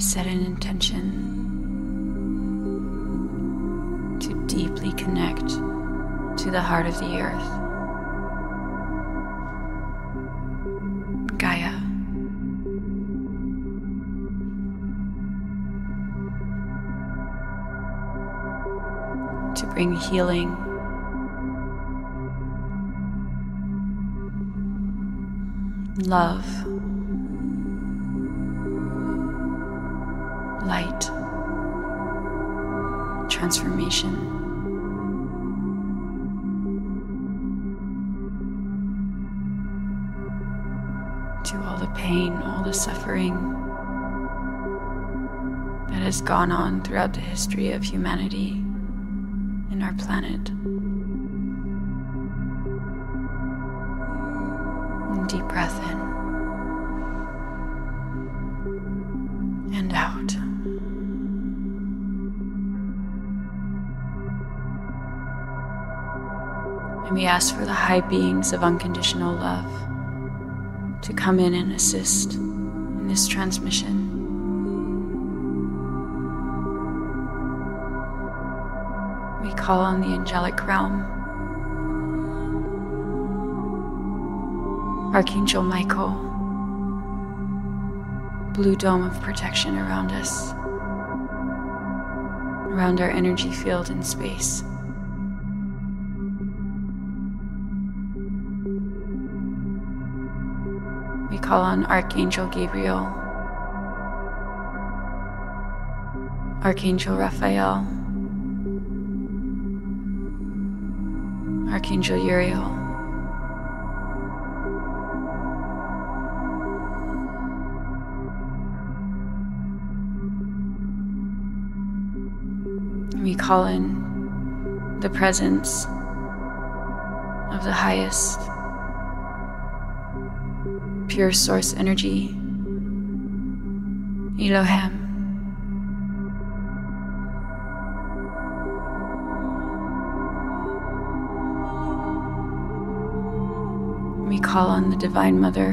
set an intention to deeply connect to the heart of the earth. Gaia. To bring healing. Love. Light. Transformation. to all the pain, all the suffering that has gone on throughout the history of humanity and our planet. High beings of unconditional love to come in and assist in this transmission. We call on the angelic realm, Archangel Michael, blue dome of protection around us, around our energy field in space. Call on Archangel Gabriel, Archangel Raphael, Archangel Uriel. We call in the presence of the highest pure source energy, Elohim. We call on the Divine Mother,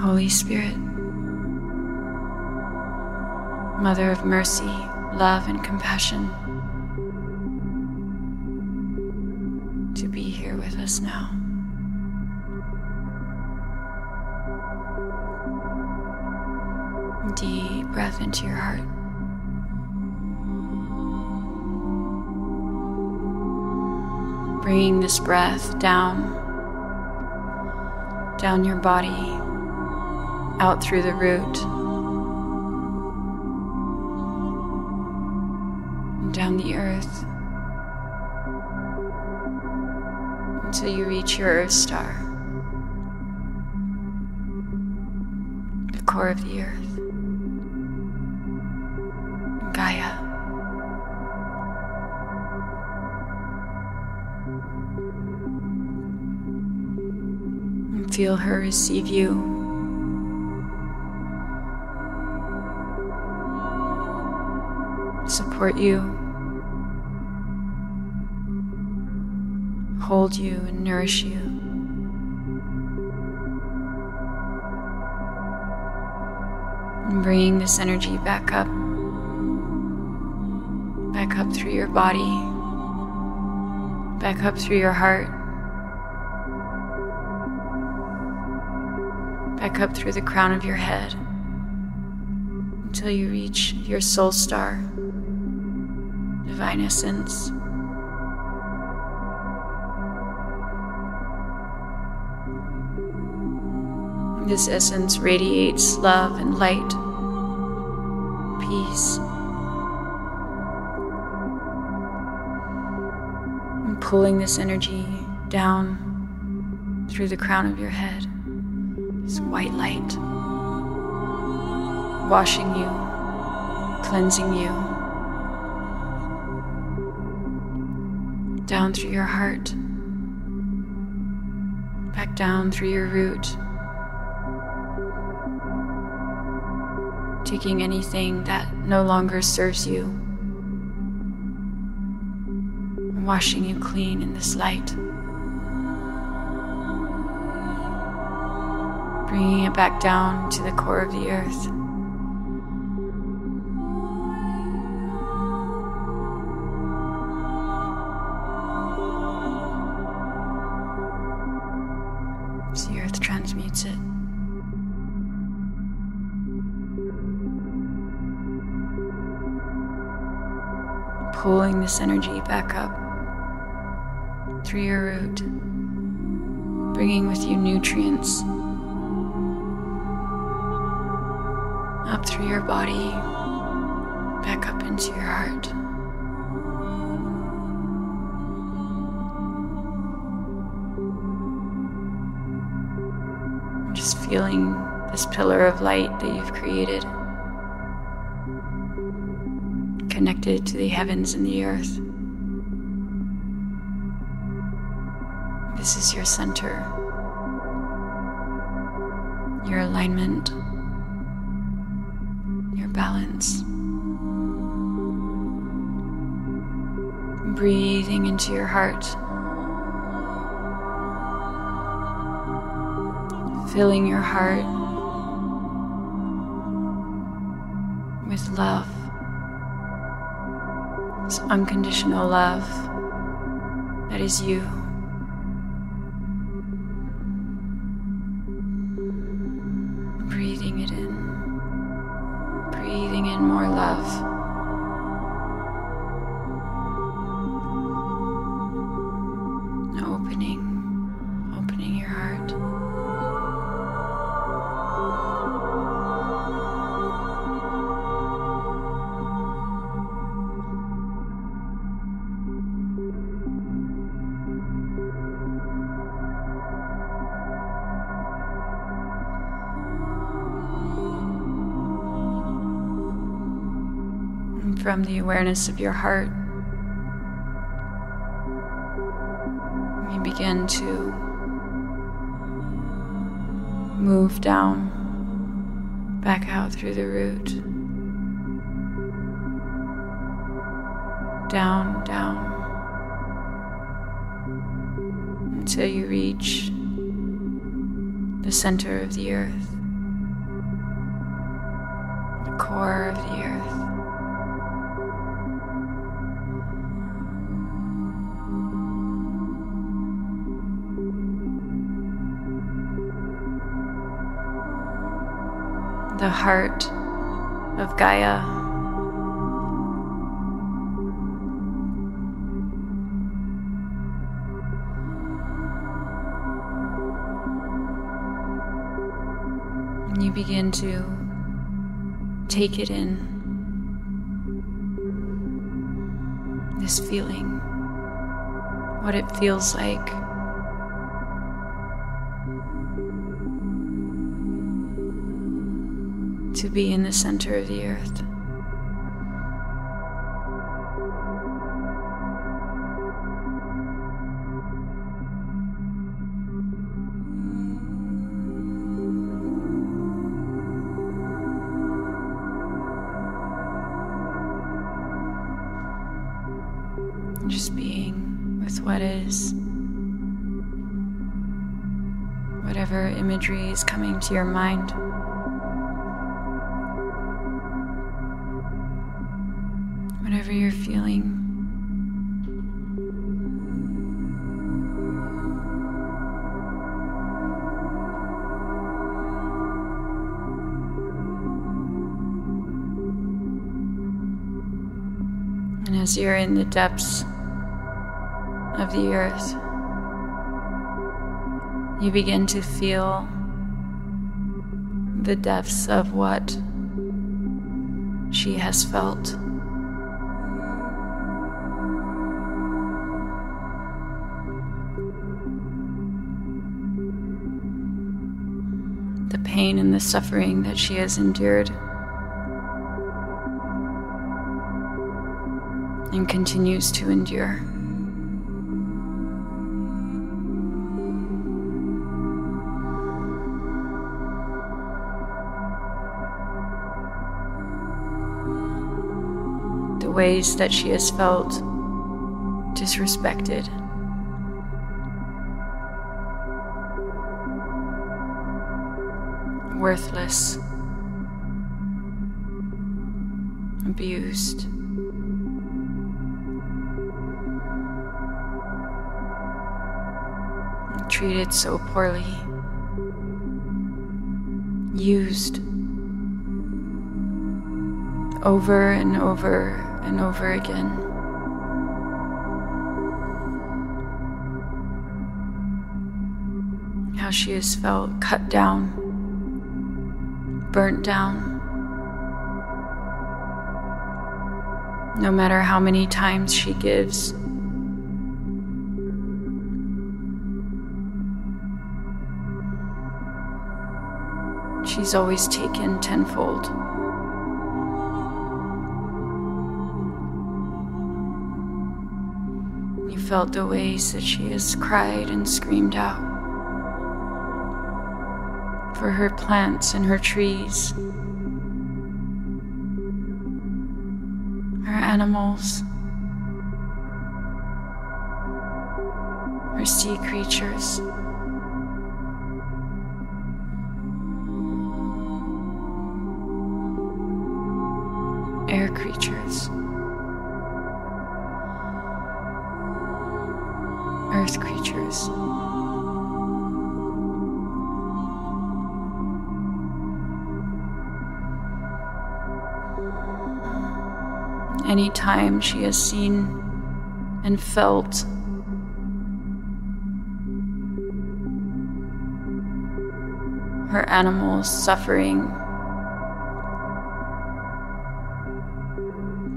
Holy Spirit, Mother of mercy, love, and compassion, to be here with us now. Into your heart. Bringing this breath down, down your body, out through the root, and down the earth until you reach your earth star, the core of the earth. Feel her receive you. Support you. Hold you and nourish you. And bringing this energy back up back up through your body, back up through your heart, back up through the crown of your head until you reach your soul star, divine essence. This essence radiates love and light, peace. And pulling this energy down through the crown of your head. White light washing you, cleansing you, down through your heart, back down through your root, taking anything that no longer serves you washing you clean in this light. bringing it back down to the core of the earth. As the earth transmutes it. Pulling this energy back up through your root, bringing with you nutrients up through your body, back up into your heart. just feeling this pillar of light that you've created, connected to the heavens and the earth. This is your center, your alignment, balance. Breathing into your heart. filling your heart with love. This unconditional love that is you. From the awareness of your heart, you begin to move down, back out through the root. Down, down, until you reach the center of the earth, heart of Gaia. And you begin to take it in. This feeling, what it feels like. To be in the center of the earth. Just being with what is. Whatever imagery is coming to your mind. Whatever you're feeling. And as you're in the depths of the earth, you begin to feel the depths of what she has felt. The pain and the suffering that she has endured and continues to endure. The ways that she has felt disrespected. worthless, abused. Treated so poorly, used over and over and over again. How she has felt cut down burnt down. No matter how many times she gives, she's always taken tenfold. You felt the ways that she has cried and screamed out for her plants and her trees, her animals, her sea creatures. air creatures, earth creatures. Anytime she has seen and felt her animals suffering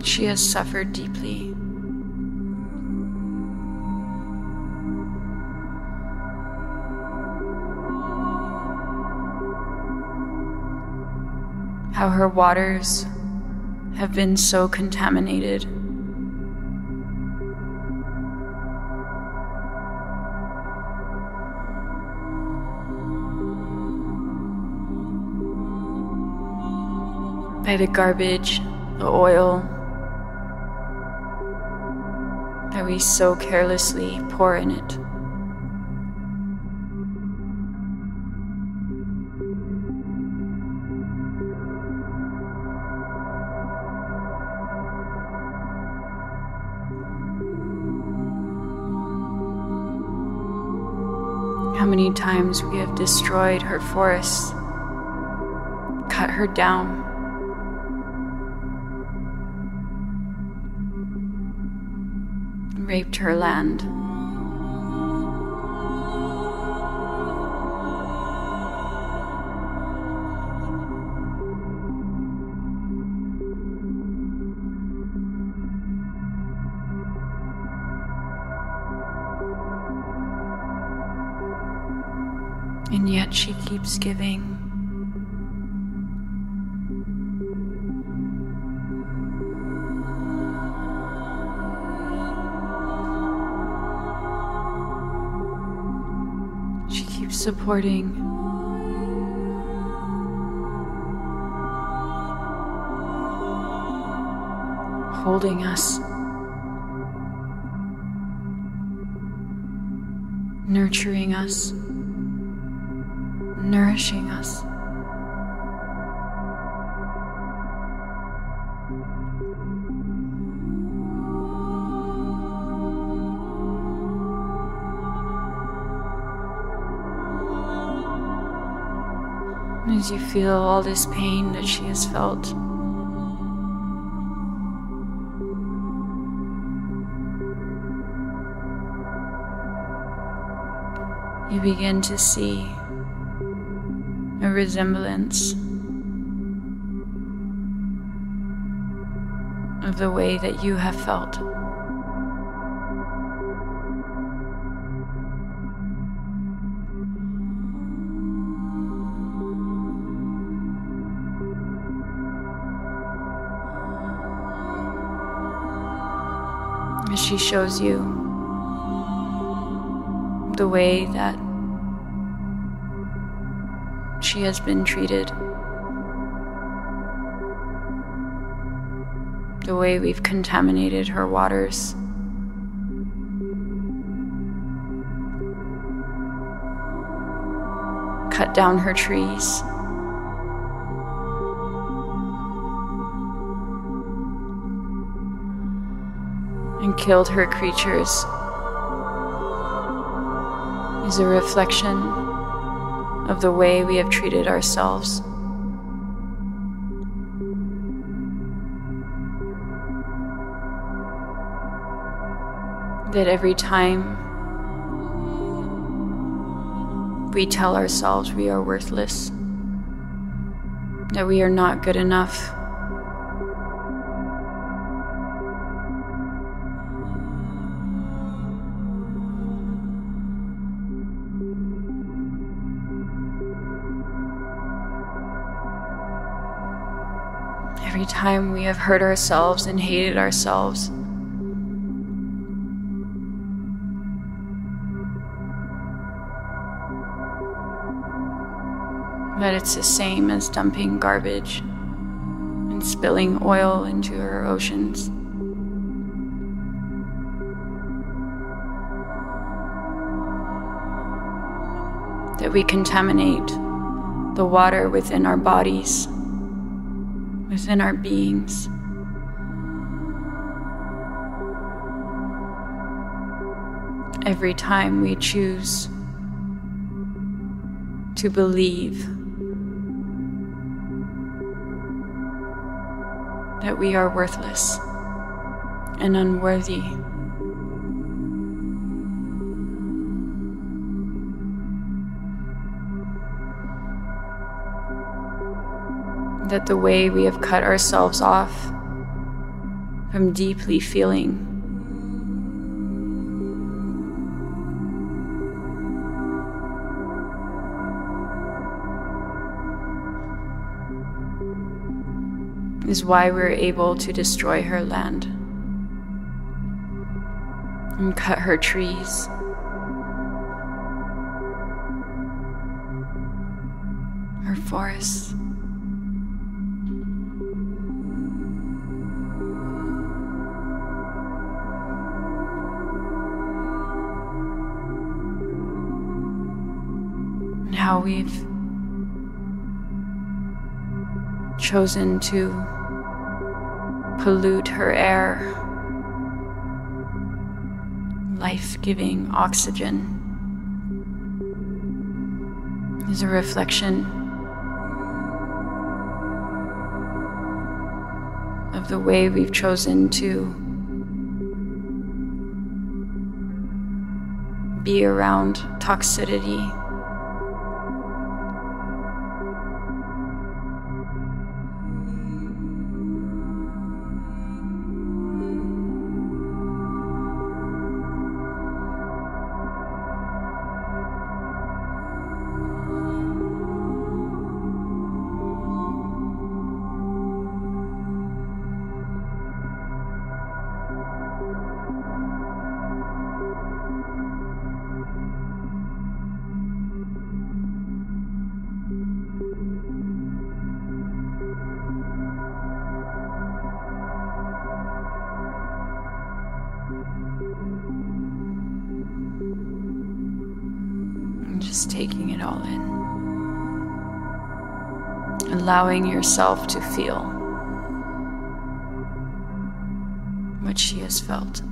she has suffered deeply. How her waters have been so contaminated. By the garbage, the oil, that we so carelessly pour in it. How many times we have destroyed her forests, cut her down. raped her land. Keeps giving. She keeps supporting. Holding us. Nurturing us. Nourishing us. As you feel all this pain that she has felt. You begin to see resemblance of the way that you have felt. As she shows you the way that she has been treated, the way we've contaminated her waters. Cut down her trees. And killed her creatures is a reflection of the way we have treated ourselves. That every time we tell ourselves we are worthless, that we are not good enough. Time we have hurt ourselves and hated ourselves, that it's the same as dumping garbage and spilling oil into our oceans. That we contaminate the water within our bodies, within our beings. Every time we choose to believe that we are worthless and unworthy. That the way we have cut ourselves off from deeply feeling is why we're able to destroy her land and cut her trees. Her forests. How we've chosen to pollute her air, life giving oxygen, is a reflection of the way we've chosen to be around toxicity. Allowing yourself to feel what she has felt,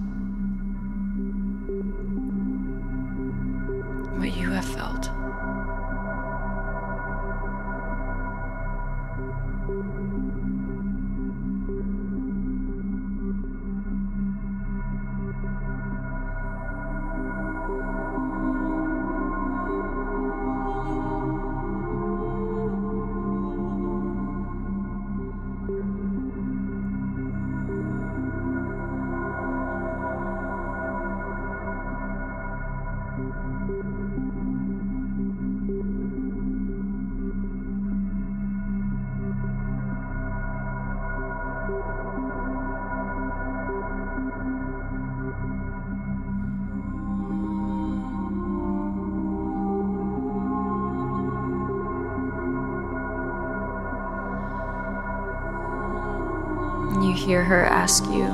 hear her ask you,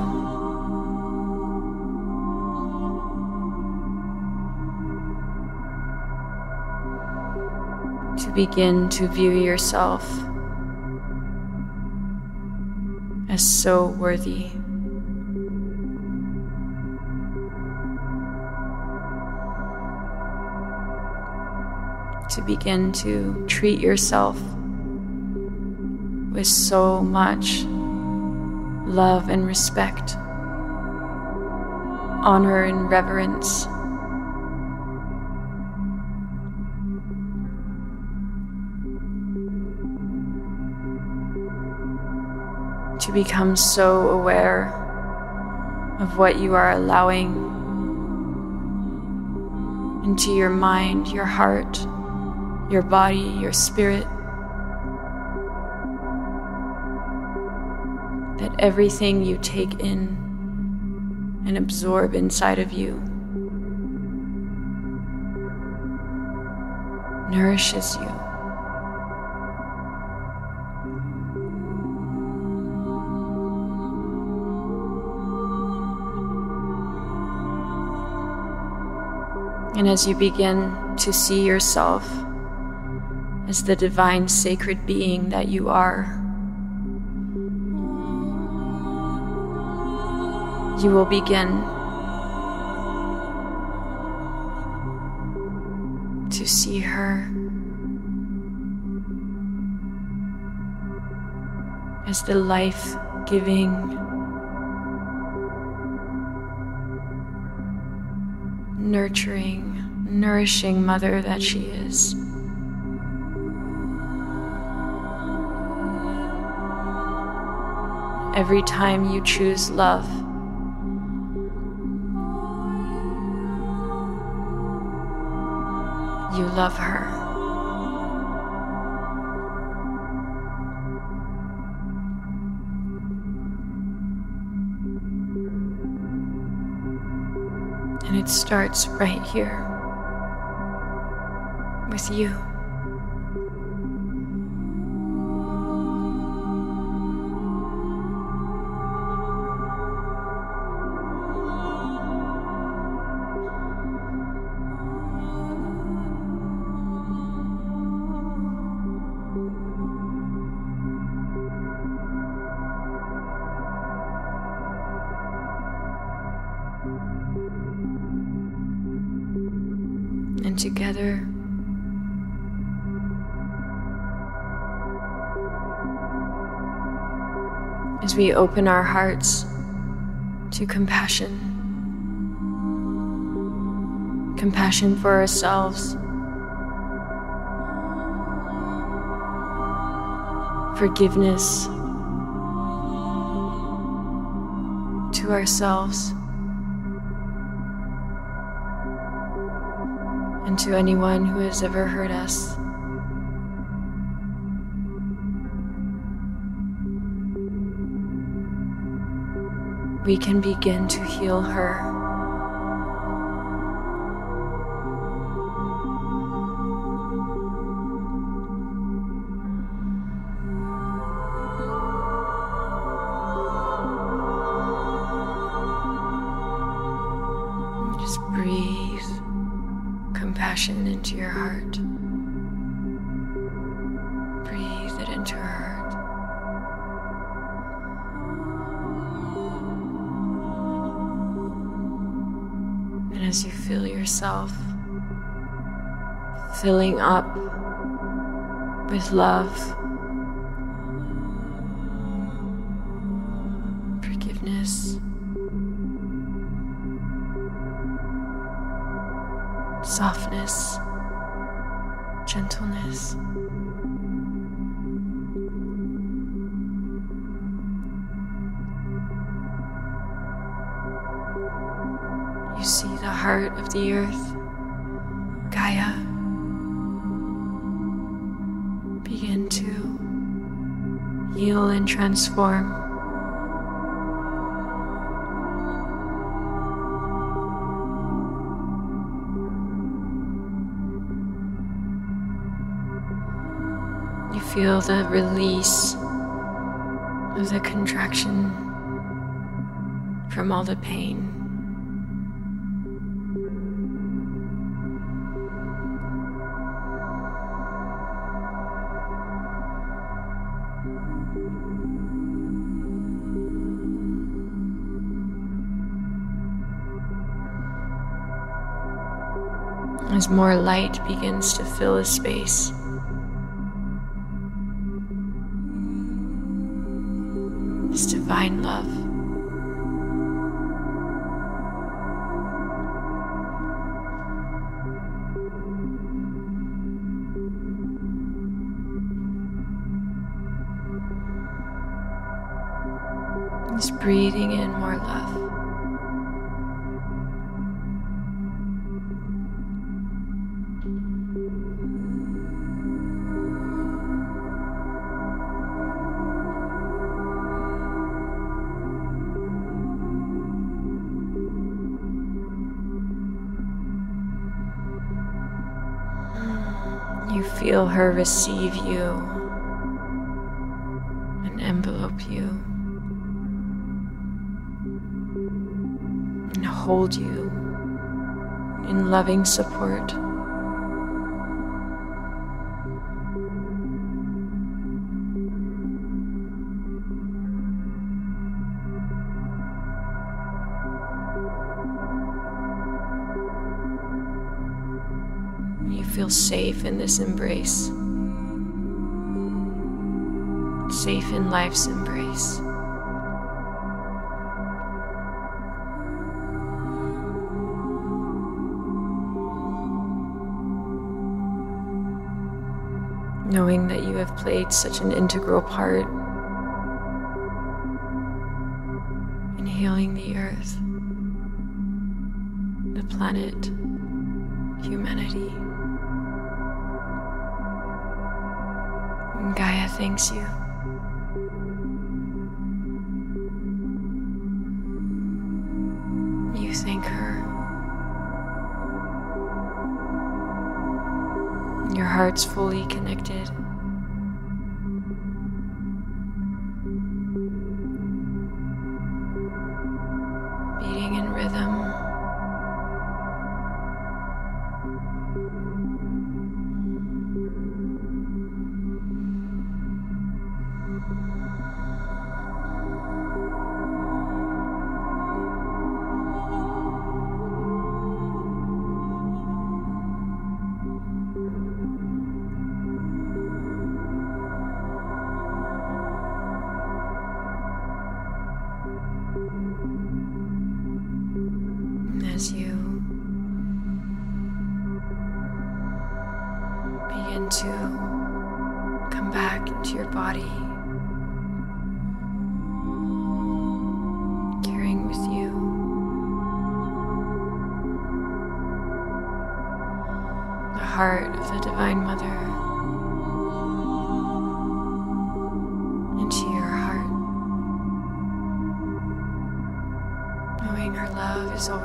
to begin to view yourself as so worthy. To begin to treat yourself with so much love and respect, honor and reverence. To become so aware of what you are allowing into your mind, your heart, your body, your spirit. Everything you take in and absorb inside of you nourishes you. And as you begin to see yourself as the divine sacred being that you are, you will begin to see her as the life giving, nurturing, nourishing mother that she is. Every time you choose love, you love her. And it starts right here with you. We open our hearts to compassion, compassion for ourselves, forgiveness to ourselves. and to anyone who has ever hurt us. We can begin to heal her. As you feel yourself filling up with love, the earth, Gaia, begin to heal and transform. You feel the release of the contraction from all the pain. More light begins to fill a space. This divine love. Just breathing in more love. Feel her receive you and envelope you and hold you in loving support. Feel safe in this embrace, safe in life's embrace. Knowing that you have played such an integral part in healing the earth, the planet, humanity. Thanks you. You thank her. Your heart's fully connected.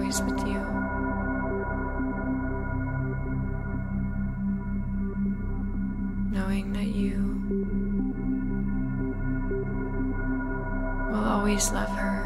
Always with you. Knowing that you will always love her,